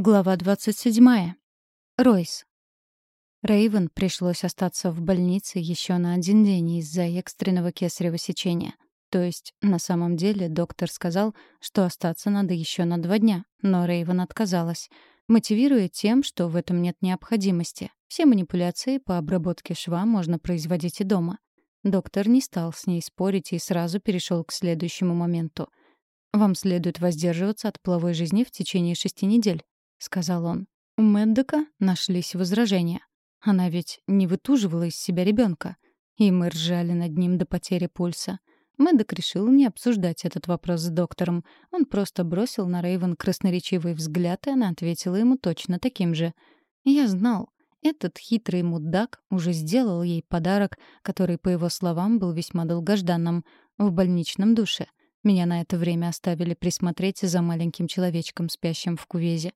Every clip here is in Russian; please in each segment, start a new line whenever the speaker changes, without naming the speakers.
Глава 27. Ройс. Рейвен пришлось остаться в больнице еще на один день из-за экстренного кесарево сечения. То есть, на самом деле, доктор сказал, что остаться надо еще на два дня, но Рейвен отказалась, мотивируя тем, что в этом нет необходимости. Все манипуляции по обработке шва можно производить и дома. Доктор не стал с ней спорить и сразу перешел к следующему моменту. «Вам следует воздерживаться от половой жизни в течение шести недель. — сказал он. У Мэддека нашлись возражения. Она ведь не вытуживала из себя ребенка. И мы ржали над ним до потери пульса. Мэддок решил не обсуждать этот вопрос с доктором. Он просто бросил на Рейвен красноречивый взгляд, и она ответила ему точно таким же. Я знал. Этот хитрый мудак уже сделал ей подарок, который, по его словам, был весьма долгожданным, в больничном душе. Меня на это время оставили присмотреть за маленьким человечком, спящим в кувезе.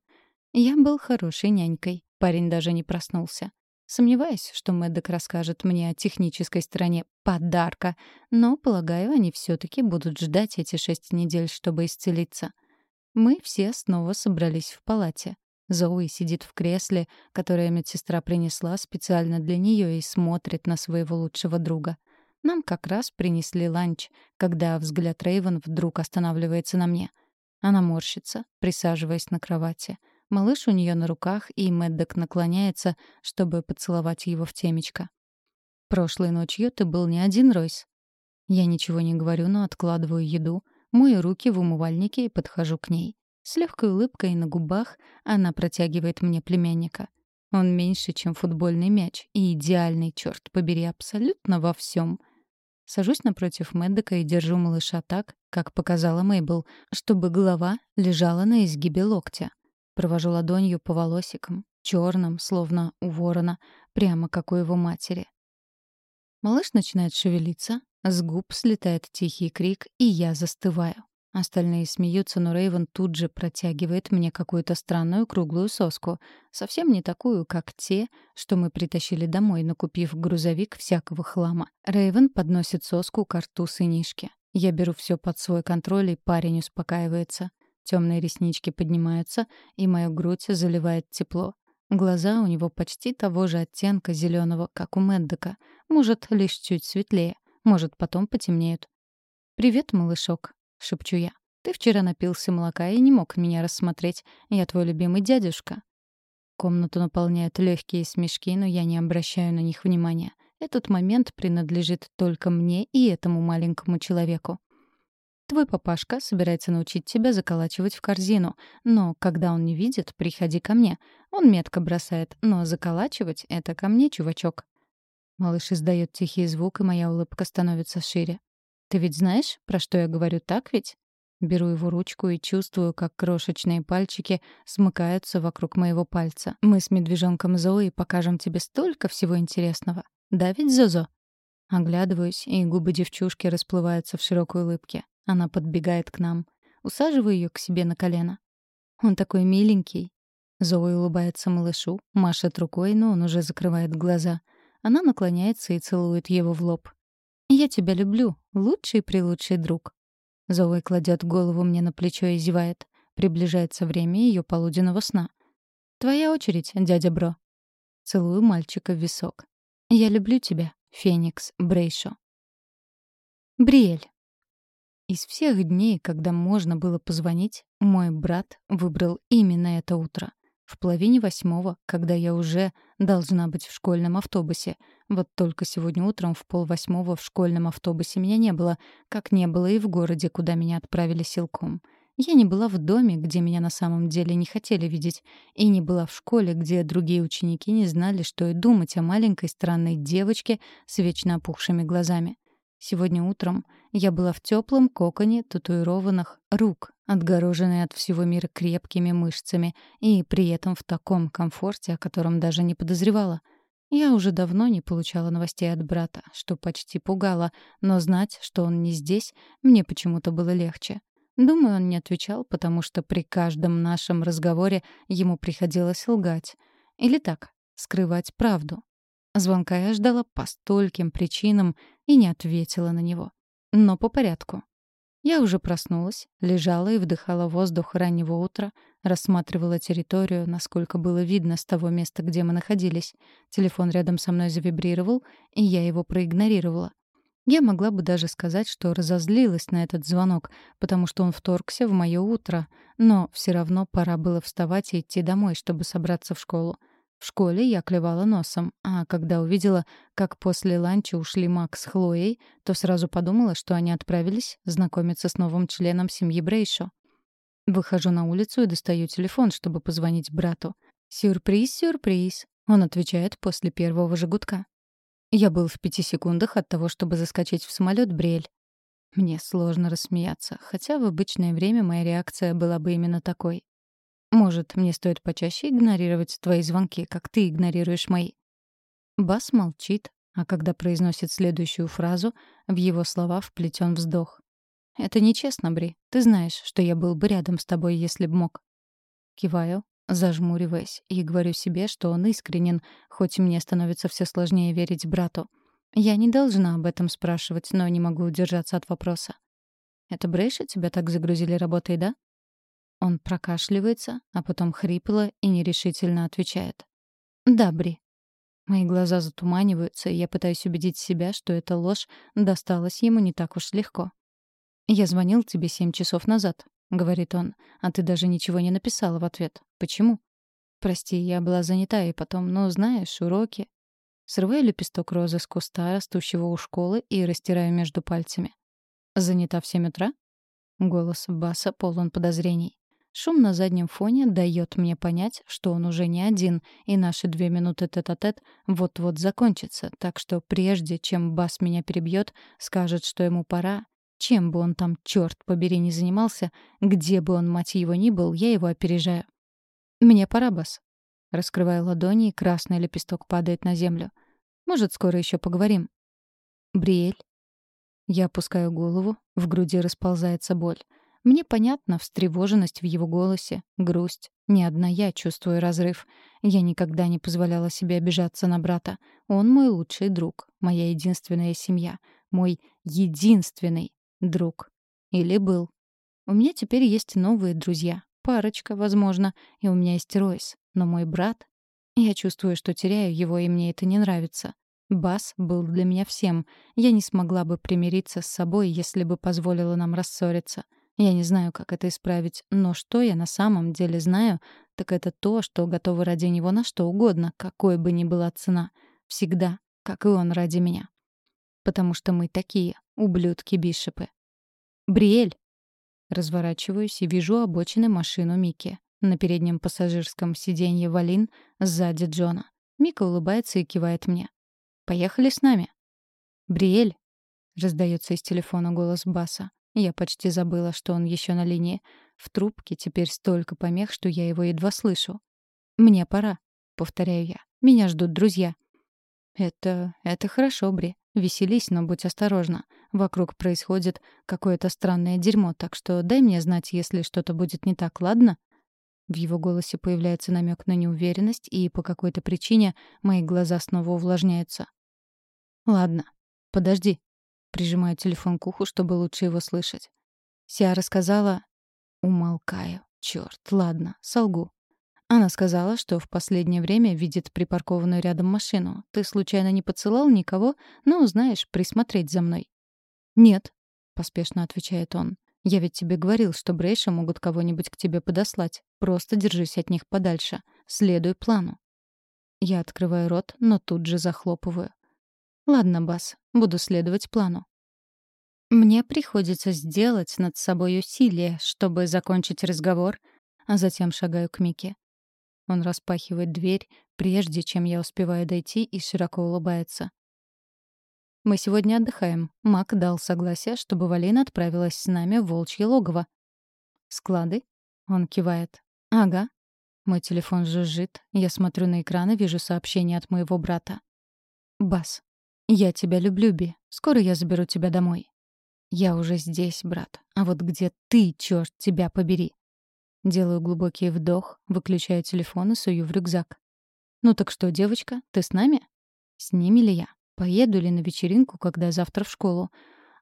Я был хорошей нянькой. Парень даже не проснулся. Сомневаюсь, что Мэддок расскажет мне о технической стороне подарка, но, полагаю, они все таки будут ждать эти шесть недель, чтобы исцелиться. Мы все снова собрались в палате. Зоуи сидит в кресле, которое медсестра принесла специально для нее и смотрит на своего лучшего друга. Нам как раз принесли ланч, когда взгляд Рейвен вдруг останавливается на мне. Она морщится, присаживаясь на кровати — Малыш у нее на руках, и Мэддок наклоняется, чтобы поцеловать его в темечко. «Прошлой ночью ты был не один, Ройс». Я ничего не говорю, но откладываю еду, мою руки в умывальнике и подхожу к ней. С легкой улыбкой на губах она протягивает мне племянника. Он меньше, чем футбольный мяч, и идеальный, черт побери, абсолютно во всем. Сажусь напротив Мэддека и держу малыша так, как показала Мейбл, чтобы голова лежала на изгибе локтя. Провожу ладонью по волосикам, черным, словно у ворона, прямо как у его матери. Малыш начинает шевелиться, с губ слетает тихий крик, и я застываю. Остальные смеются, но Рейвен тут же протягивает мне какую-то странную круглую соску, совсем не такую, как те, что мы притащили домой, накупив грузовик всякого хлама. Рейвен подносит соску к рту сынишки. Я беру все под свой контроль, и парень успокаивается. Темные реснички поднимаются, и мою грудь заливает тепло. Глаза у него почти того же оттенка зеленого, как у Мэддека. Может, лишь чуть светлее. Может, потом потемнеют. «Привет, малышок», — шепчу я. «Ты вчера напился молока и не мог меня рассмотреть. Я твой любимый дядюшка». Комнату наполняют легкие смешки, но я не обращаю на них внимания. Этот момент принадлежит только мне и этому маленькому человеку. Твой папашка собирается научить тебя заколачивать в корзину, но когда он не видит, приходи ко мне. Он метко бросает, но заколачивать — это ко мне, чувачок». Малыш издает тихий звук, и моя улыбка становится шире. «Ты ведь знаешь, про что я говорю, так ведь?» Беру его ручку и чувствую, как крошечные пальчики смыкаются вокруг моего пальца. Мы с медвежонком Зои покажем тебе столько всего интересного. Да ведь, Зозо? Оглядываюсь, и губы девчушки расплываются в широкой улыбке. Она подбегает к нам. Усаживаю ее к себе на колено. Он такой миленький. Зои улыбается малышу, машет рукой, но он уже закрывает глаза. Она наклоняется и целует его в лоб. «Я тебя люблю, лучший-прелучший друг». Зои кладет голову мне на плечо и зевает. Приближается время ее полуденного сна. «Твоя очередь, дядя Бро». Целую мальчика в висок. «Я люблю тебя, Феникс Брейшо». Бриэль. Из всех дней, когда можно было позвонить, мой брат выбрал именно это утро. В половине восьмого, когда я уже должна быть в школьном автобусе. Вот только сегодня утром в полвосьмого в школьном автобусе меня не было, как не было и в городе, куда меня отправили силком. Я не была в доме, где меня на самом деле не хотели видеть, и не была в школе, где другие ученики не знали, что и думать о маленькой странной девочке с вечно опухшими глазами. Сегодня утром я была в теплом коконе татуированных рук, отгороженной от всего мира крепкими мышцами, и при этом в таком комфорте, о котором даже не подозревала. Я уже давно не получала новостей от брата, что почти пугало, но знать, что он не здесь, мне почему-то было легче. Думаю, он не отвечал, потому что при каждом нашем разговоре ему приходилось лгать. Или так, скрывать правду. Звонка я ждала по стольким причинам и не ответила на него. Но по порядку. Я уже проснулась, лежала и вдыхала воздух раннего утра, рассматривала территорию, насколько было видно с того места, где мы находились. Телефон рядом со мной завибрировал, и я его проигнорировала. Я могла бы даже сказать, что разозлилась на этот звонок, потому что он вторгся в мое утро, но все равно пора было вставать и идти домой, чтобы собраться в школу. В школе я клевала носом, а когда увидела, как после ланча ушли Макс с Хлоей, то сразу подумала, что они отправились знакомиться с новым членом семьи Брейшо. Выхожу на улицу и достаю телефон, чтобы позвонить брату. «Сюрприз, сюрприз!» Он отвечает после первого же. Я был в пяти секундах от того, чтобы заскочить в самолет Брель. Мне сложно рассмеяться, хотя в обычное время моя реакция была бы именно такой. Может, мне стоит почаще игнорировать твои звонки, как ты игнорируешь мои?» Бас молчит, а когда произносит следующую фразу, в его слова вплетен вздох. «Это нечестно, Бри. Ты знаешь, что я был бы рядом с тобой, если б мог». Киваю, зажмуриваясь, и говорю себе, что он искренен, хоть мне становится все сложнее верить брату. Я не должна об этом спрашивать, но не могу удержаться от вопроса. «Это Брейша тебя так загрузили работой, да?» Он прокашливается, а потом хрипло и нерешительно отвечает. «Да, Бри». Мои глаза затуманиваются, и я пытаюсь убедить себя, что эта ложь досталась ему не так уж легко. «Я звонил тебе семь часов назад», — говорит он, «а ты даже ничего не написала в ответ. Почему?» «Прости, я была занята, и потом, ну, знаешь, уроки». Срываю лепесток розы с куста, растущего у школы, и растираю между пальцами. «Занята в семь утра?» Голос Баса полон подозрений. Шум на заднем фоне дает мне понять, что он уже не один, и наши две минуты тет-а-тет вот-вот закончатся, так что прежде, чем Бас меня перебьет, скажет, что ему пора, чем бы он там, черт побери, не занимался, где бы он, мать его, ни был, я его опережаю. «Мне пора, Бас». Раскрываю ладони, и красный лепесток падает на землю. «Может, скоро еще поговорим?» «Бриэль?» Я опускаю голову, в груди расползается боль. Мне понятна встревоженность в его голосе, грусть. Не одна я чувствую разрыв. Я никогда не позволяла себе обижаться на брата. Он мой лучший друг, моя единственная семья, мой единственный друг. Или был. У меня теперь есть новые друзья. Парочка, возможно, и у меня есть Ройс. Но мой брат... Я чувствую, что теряю его, и мне это не нравится. Бас был для меня всем. Я не смогла бы примириться с собой, если бы позволила нам рассориться. Я не знаю, как это исправить, но что я на самом деле знаю, так это то, что готова ради него на что угодно, какой бы ни была цена. Всегда, как и он ради меня. Потому что мы такие, ублюдки-бишепы. «Бриэль!» Разворачиваюсь и вижу обочины машину Мики. На переднем пассажирском сиденье Валин, сзади Джона. Мика улыбается и кивает мне. «Поехали с нами». «Бриэль!» — раздается из телефона голос Баса. Я почти забыла, что он еще на линии. В трубке теперь столько помех, что я его едва слышу. «Мне пора», — повторяю я. «Меня ждут друзья». «Это... это хорошо, Бри. Веселись, но будь осторожна. Вокруг происходит какое-то странное дерьмо, так что дай мне знать, если что-то будет не так, ладно?» В его голосе появляется намек на неуверенность, и по какой-то причине мои глаза снова увлажняются. «Ладно. Подожди», Прижимаю телефон к уху, чтобы лучше его слышать. Сиара сказала... Умолкаю. Чёрт, ладно, солгу. Она сказала, что в последнее время видит припаркованную рядом машину. Ты случайно не поцелал никого? Ну, знаешь, присмотреть за мной. «Нет», — поспешно отвечает он. «Я ведь тебе говорил, что Брейша могут кого-нибудь к тебе подослать. Просто держись от них подальше. Следуй плану». Я открываю рот, но тут же захлопываю. Ладно, Бас, буду следовать плану. Мне приходится сделать над собой усилие, чтобы закончить разговор, а затем шагаю к Мике. Он распахивает дверь, прежде чем я успеваю дойти, и широко улыбается. «Мы сегодня отдыхаем. Мак дал согласие, чтобы Валина отправилась с нами в волчье логово». «Склады?» — он кивает. «Ага». Мой телефон жужжит. Я смотрю на экран и вижу сообщение от моего брата. «Бас, «Я тебя люблю, Би. Скоро я заберу тебя домой». «Я уже здесь, брат. А вот где ты, черт тебя побери?» Делаю глубокий вдох, выключаю телефон и сую в рюкзак. «Ну так что, девочка, ты с нами?» «С ними ли я? Поеду ли на вечеринку, когда завтра в школу?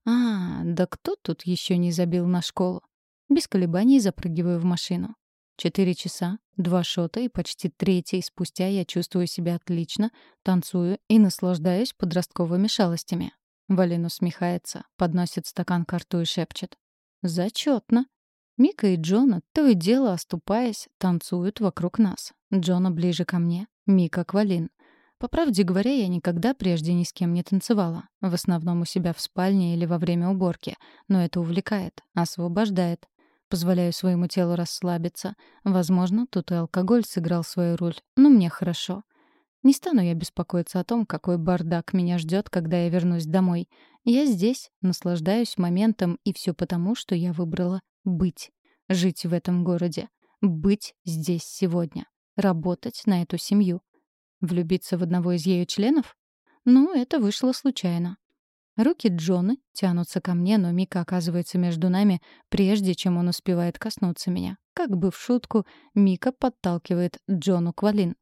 А, да кто тут еще не забил на школу? Без колебаний запрыгиваю в машину. Четыре часа, два шота и почти третий спустя я чувствую себя отлично, танцую и наслаждаюсь подростковыми шалостями. Валин усмехается, подносит стакан к рту и шепчет. «Зачетно!» Мика и Джона, то и дело оступаясь, танцуют вокруг нас. Джона ближе ко мне, Мика к Валин. По правде говоря, я никогда прежде ни с кем не танцевала. В основном у себя в спальне или во время уборки. Но это увлекает, освобождает. Позволяю своему телу расслабиться. Возможно, тут и алкоголь сыграл свою роль, но мне хорошо. Не стану я беспокоиться о том, какой бардак меня ждет, когда я вернусь домой. Я здесь, наслаждаюсь моментом, и все потому, что я выбрала быть. Жить в этом городе. Быть здесь сегодня. Работать на эту семью. Влюбиться в одного из ее членов? Ну, это вышло случайно. Руки Джона тянутся ко мне, но Мика оказывается между нами, прежде чем он успевает коснуться меня. Как бы в шутку, Мика подталкивает Джону к Валин.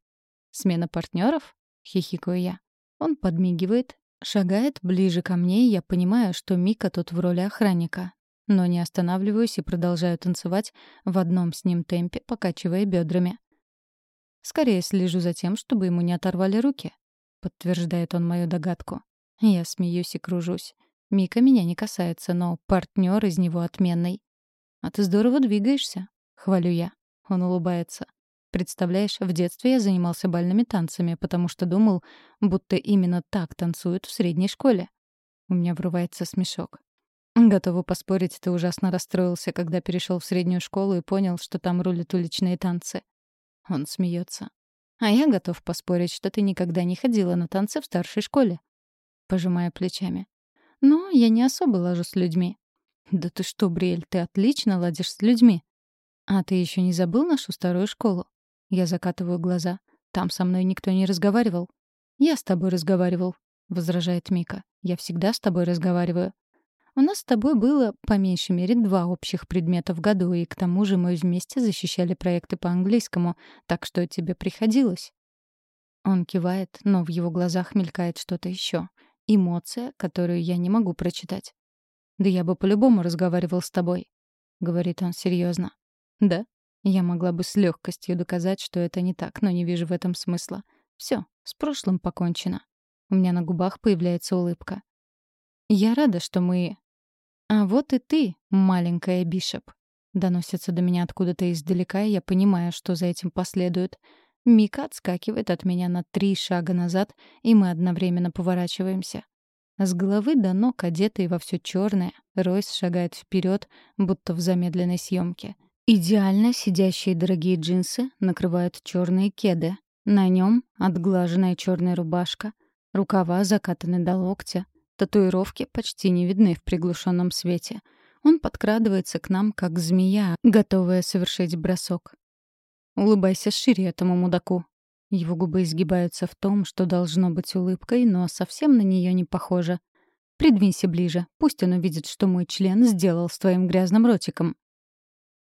«Смена партнеров?» — хихикаю я. Он подмигивает, шагает ближе ко мне, и я понимаю, что Мика тут в роли охранника. Но не останавливаюсь и продолжаю танцевать в одном с ним темпе, покачивая бедрами. «Скорее слежу за тем, чтобы ему не оторвали руки», — подтверждает он мою догадку. Я смеюсь и кружусь. Мика меня не касается, но партнер из него отменный. «А ты здорово двигаешься», — хвалю я. Он улыбается. Представляешь, в детстве я занимался бальными танцами, потому что думал, будто именно так танцуют в средней школе. У меня врывается смешок. Готовы поспорить, ты ужасно расстроился, когда перешел в среднюю школу и понял, что там рулят уличные танцы. Он смеется. А я готов поспорить, что ты никогда не ходила на танцы в старшей школе пожимая плечами. «Но я не особо ложу с людьми». «Да ты что, Бриэль, ты отлично ладишь с людьми». «А ты еще не забыл нашу старую школу?» Я закатываю глаза. «Там со мной никто не разговаривал». «Я с тобой разговаривал», — возражает Мика. «Я всегда с тобой разговариваю». «У нас с тобой было, по меньшей мере, два общих предмета в году, и к тому же мы вместе защищали проекты по английскому, так что тебе приходилось». Он кивает, но в его глазах мелькает что-то еще эмоция, которую я не могу прочитать. «Да я бы по-любому разговаривал с тобой», — говорит он серьезно. «Да?» Я могла бы с легкостью доказать, что это не так, но не вижу в этом смысла. Все, с прошлым покончено. У меня на губах появляется улыбка. Я рада, что мы... А вот и ты, маленькая Бишоп. Доносится до меня откуда-то издалека, и я понимаю, что за этим последует. Мика отскакивает от меня на три шага назад, и мы одновременно поворачиваемся. С головы до ног, одетый во все черное, Ройс шагает вперед, будто в замедленной съемке. Идеально сидящие дорогие джинсы накрывают черные кеды. На нем отглаженная черная рубашка, рукава закатаны до локтя, татуировки почти не видны в приглушенном свете. Он подкрадывается к нам, как змея, готовая совершить бросок. Улыбайся шире этому мудаку. Его губы изгибаются в том, что должно быть улыбкой, но совсем на нее не похоже. Придвинься ближе, пусть он увидит, что мой член сделал с твоим грязным ротиком.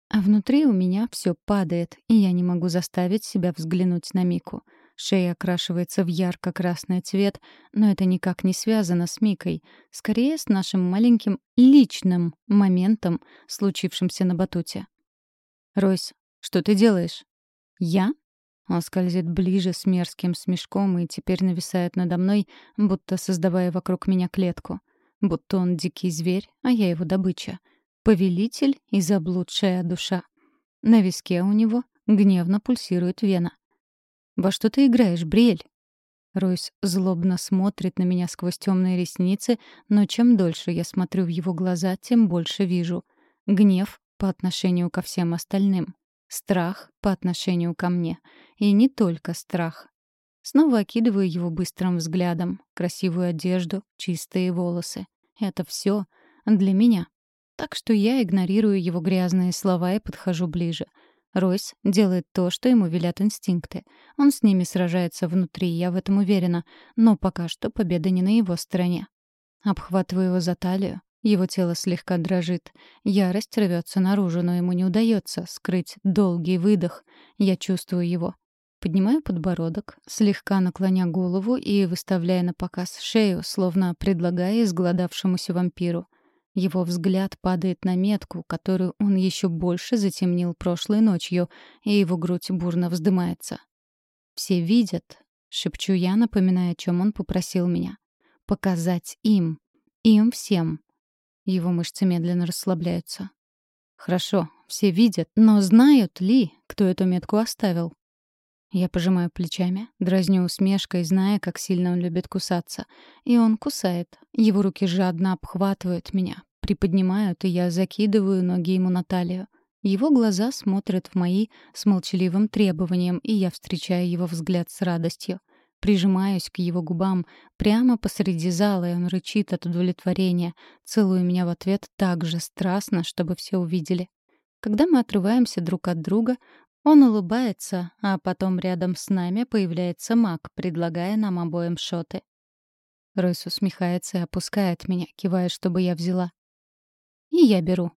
А внутри у меня все падает, и я не могу заставить себя взглянуть на Мику. Шея окрашивается в ярко-красный цвет, но это никак не связано с Микой. Скорее, с нашим маленьким личным моментом, случившимся на батуте. «Ройс, что ты делаешь?» «Я?» Он скользит ближе с мерзким смешком и теперь нависает надо мной, будто создавая вокруг меня клетку. Будто он дикий зверь, а я его добыча. Повелитель и заблудшая душа. На виске у него гневно пульсирует вена. «Во что ты играешь, Бриэль?» Ройс злобно смотрит на меня сквозь темные ресницы, но чем дольше я смотрю в его глаза, тем больше вижу. Гнев по отношению ко всем остальным. Страх по отношению ко мне. И не только страх. Снова окидываю его быстрым взглядом. Красивую одежду, чистые волосы. Это все для меня. Так что я игнорирую его грязные слова и подхожу ближе. Ройс делает то, что ему велят инстинкты. Он с ними сражается внутри, я в этом уверена. Но пока что победа не на его стороне. Обхватываю его за талию, его тело слегка дрожит. Ярость рвется наружу, но ему не удается скрыть долгий выдох. Я чувствую его. Поднимаю подбородок, слегка наклоня голову и выставляя на показ шею, словно предлагая изгладавшемуся вампиру — Его взгляд падает на метку, которую он еще больше затемнил прошлой ночью, и его грудь бурно вздымается. «Все видят», — шепчу я, напоминая, о чем он попросил меня. «Показать им. Им всем». Его мышцы медленно расслабляются. «Хорошо, все видят, но знают ли, кто эту метку оставил?» Я пожимаю плечами, дразню усмешкой, зная, как сильно он любит кусаться. И он кусает. Его руки жадно обхватывают меня, приподнимают, и я закидываю ноги ему на талию. Его глаза смотрят в мои с молчаливым требованием, и я встречаю его взгляд с радостью. Прижимаюсь к его губам прямо посреди зала, и он рычит от удовлетворения, целуя меня в ответ так же страстно, чтобы все увидели. Когда мы отрываемся друг от друга, он улыбается, а потом рядом с нами появляется маг, предлагая нам обоим шоты. Ройс усмехается и опускает меня, кивая, чтобы я взяла. И я беру.